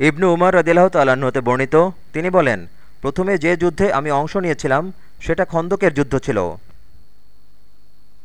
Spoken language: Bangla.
ইবনু উমার রদিল্লাহ তাল্লাহ্ন হতে বর্ণিত, তিনি বলেন, প্রথমে যে যুদ্ধে আমি অংশ নিয়েছিলাম, সেটা খন্দকের যুদ্ধ ছিল।